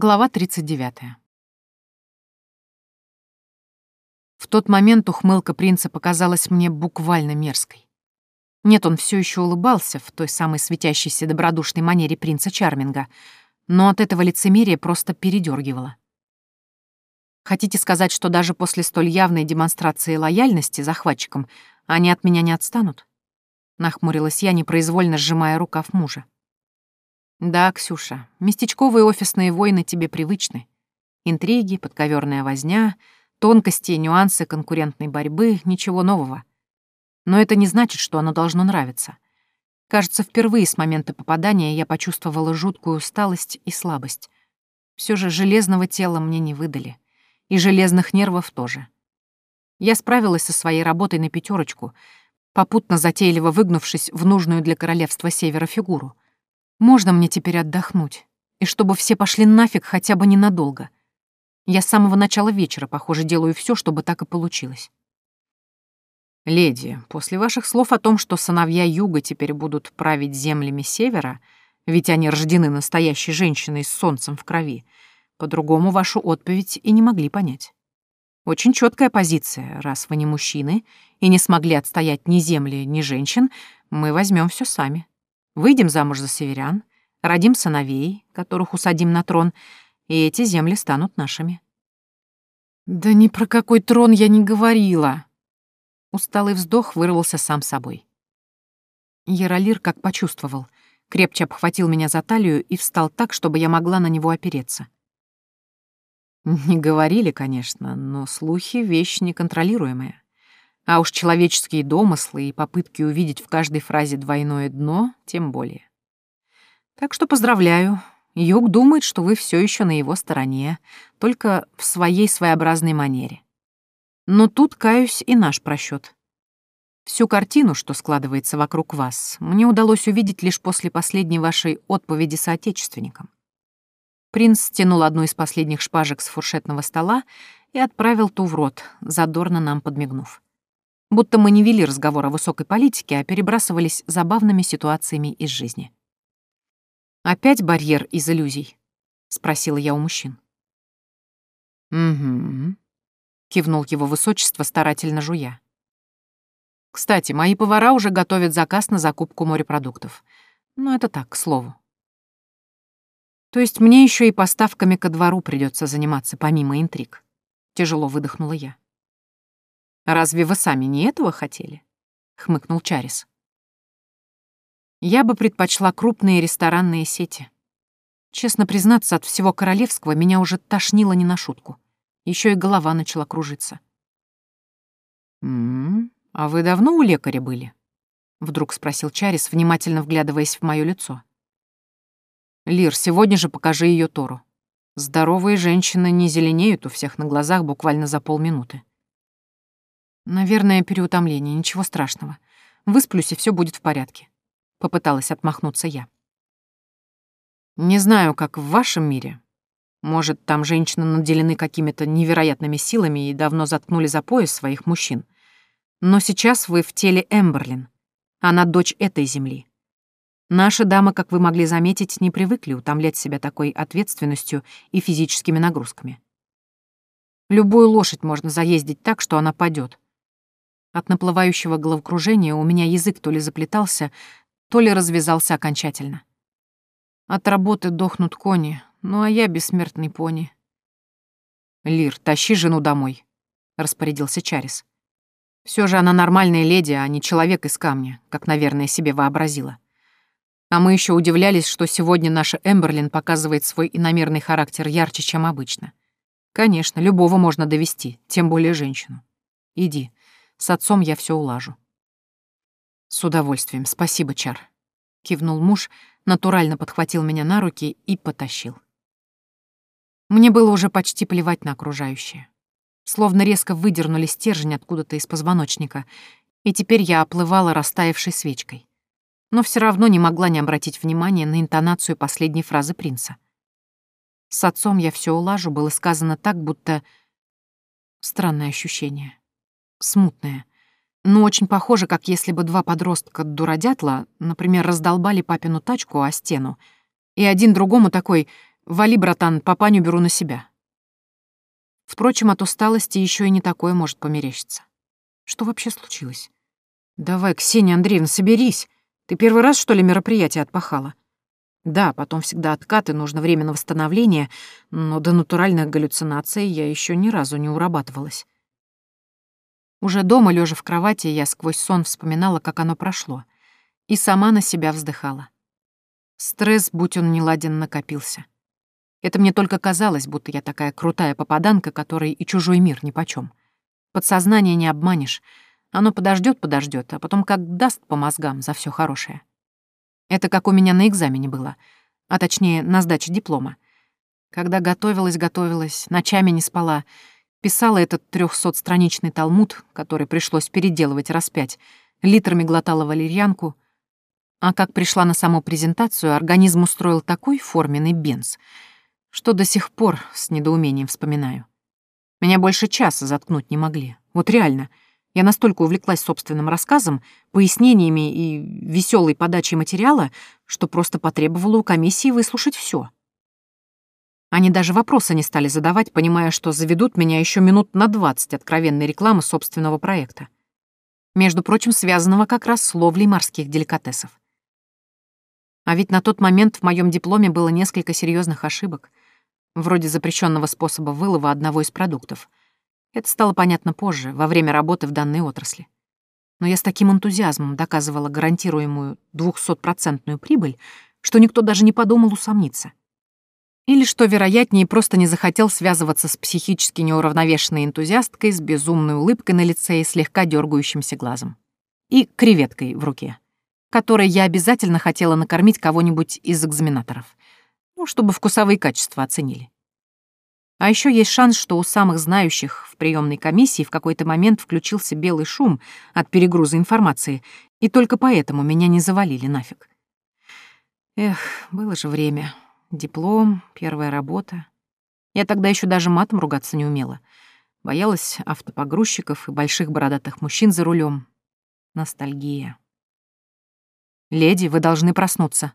Глава 39. В тот момент ухмылка принца показалась мне буквально мерзкой. Нет, он все еще улыбался в той самой светящейся добродушной манере принца Чарминга, но от этого лицемерия просто передергивало. Хотите сказать, что даже после столь явной демонстрации лояльности захватчикам они от меня не отстанут? Нахмурилась я, непроизвольно сжимая рукав мужа. Да, Ксюша, местечковые офисные войны тебе привычны. Интриги, подковерная возня, тонкости и нюансы конкурентной борьбы — ничего нового. Но это не значит, что оно должно нравиться. Кажется, впервые с момента попадания я почувствовала жуткую усталость и слабость. Все же железного тела мне не выдали. И железных нервов тоже. Я справилась со своей работой на пятерочку, попутно затейливо выгнувшись в нужную для королевства Севера фигуру — можно мне теперь отдохнуть? И чтобы все пошли нафиг хотя бы ненадолго. Я с самого начала вечера, похоже, делаю все, чтобы так и получилось. Леди, после ваших слов о том, что сыновья Юга теперь будут править землями Севера, ведь они рождены настоящей женщиной с солнцем в крови, по-другому вашу отповедь и не могли понять. Очень четкая позиция, раз вы не мужчины и не смогли отстоять ни земли, ни женщин, мы возьмем все сами. Выйдем замуж за северян, родим сыновей, которых усадим на трон, и эти земли станут нашими. Да ни про какой трон я не говорила. Усталый вздох вырвался сам собой. Яролир как почувствовал, крепче обхватил меня за талию и встал так, чтобы я могла на него опереться. Не говорили, конечно, но слухи — вещь неконтролируемая. А уж человеческие домыслы и попытки увидеть в каждой фразе двойное дно тем более. Так что поздравляю. Юг думает, что вы все еще на его стороне, только в своей своеобразной манере. Но тут, каюсь, и наш просчет. Всю картину, что складывается вокруг вас, мне удалось увидеть лишь после последней вашей отповеди соотечественникам. Принц стянул одну из последних шпажек с фуршетного стола и отправил ту в рот, задорно нам подмигнув будто мы не вели разговор о высокой политике, а перебрасывались забавными ситуациями из жизни. «Опять барьер из иллюзий?» — спросила я у мужчин. «Угу», — кивнул его высочество, старательно жуя. «Кстати, мои повара уже готовят заказ на закупку морепродуктов. Но это так, к слову. То есть мне еще и поставками ко двору придется заниматься, помимо интриг. Тяжело выдохнула я. Разве вы сами не этого хотели? хмыкнул Чарис. Я бы предпочла крупные ресторанные сети. Честно признаться, от всего королевского меня уже тошнило не на шутку. Еще и голова начала кружиться. «М-м, а вы давно у лекаря были?» — вдруг спросил Чарис, внимательно вглядываясь в мое лицо. «Лир, сегодня же покажи ее Тору. Здоровые женщины не зеленеют у всех на глазах буквально за полминуты. Наверное, переутомление, ничего страшного. Высплюсь, и все будет в порядке. Попыталась отмахнуться я. Не знаю, как в вашем мире. Может, там женщины наделены какими-то невероятными силами и давно заткнули за пояс своих мужчин. Но сейчас вы в теле Эмберлин. Она дочь этой земли. Наши дамы, как вы могли заметить, не привыкли утомлять себя такой ответственностью и физическими нагрузками. Любую лошадь можно заездить так, что она падет, от наплывающего головокружения у меня язык то ли заплетался, то ли развязался окончательно. От работы дохнут кони, ну а я бессмертный пони. «Лир, тащи жену домой», — распорядился Чарис. Все же она нормальная леди, а не человек из камня, как, наверное, себе вообразила. А мы еще удивлялись, что сегодня наша Эмберлин показывает свой иномерный характер ярче, чем обычно. Конечно, любого можно довести, тем более женщину. Иди, с отцом я все улажу. С удовольствием, спасибо, Чар. Кивнул муж, натурально подхватил меня на руки и потащил. Мне было уже почти плевать на окружающее. Словно резко выдернули стержень откуда-то из позвоночника, и теперь я оплывала растаявшей свечкой. Но все равно не могла не обратить внимания на интонацию последней фразы принца. С отцом я все улажу было сказано так, будто... Странное ощущение смутное. Но очень похоже, как если бы два подростка-дуродятла, например, раздолбали папину тачку о стену, и один другому такой Вали, братан, папаню беру на себя. Впрочем, от усталости еще и не такое может померещиться. Что вообще случилось? Давай, Ксения Андреевна, соберись. Ты первый раз, что ли, мероприятие отпахала? Да, потом всегда откаты, нужно время на восстановление, но до натуральных галлюцинаций я еще ни разу не урабатывалась. Уже дома, лежа в кровати, я сквозь сон вспоминала, как оно прошло, и сама на себя вздыхала. Стресс, будь он неладен, накопился. Это мне только казалось, будто я такая крутая попаданка, которой и чужой мир нипочём. Подсознание не обманешь. Оно подождет, подождет, а потом как даст по мозгам за все хорошее. Это как у меня на экзамене было, а точнее на сдаче диплома. Когда готовилась, готовилась, ночами не спала, писала этот трехсотстраничный талмуд, который пришлось переделывать раз пять, литрами глотала валерьянку, а как пришла на саму презентацию, организм устроил такой форменный бенз, что до сих пор с недоумением вспоминаю. Меня больше часа заткнуть не могли. Вот реально — я настолько увлеклась собственным рассказом, пояснениями и веселой подачей материала, что просто потребовала у комиссии выслушать все. Они даже вопросы не стали задавать, понимая, что заведут меня еще минут на 20 откровенной рекламы собственного проекта. Между прочим, связанного как раз с ловлей морских деликатесов. А ведь на тот момент в моем дипломе было несколько серьезных ошибок, вроде запрещенного способа вылова одного из продуктов — это стало понятно позже, во время работы в данной отрасли. Но я с таким энтузиазмом доказывала гарантируемую двухсотпроцентную прибыль, что никто даже не подумал усомниться. Или, что вероятнее, просто не захотел связываться с психически неуравновешенной энтузиасткой с безумной улыбкой на лице и слегка дергающимся глазом. И креветкой в руке, которой я обязательно хотела накормить кого-нибудь из экзаменаторов, ну, чтобы вкусовые качества оценили. А еще есть шанс, что у самых знающих в приемной комиссии в какой-то момент включился белый шум от перегруза информации, и только поэтому меня не завалили нафиг. Эх, было же время. Диплом, первая работа. Я тогда еще даже матом ругаться не умела. Боялась автопогрузчиков и больших бородатых мужчин за рулем. Ностальгия. «Леди, вы должны проснуться»,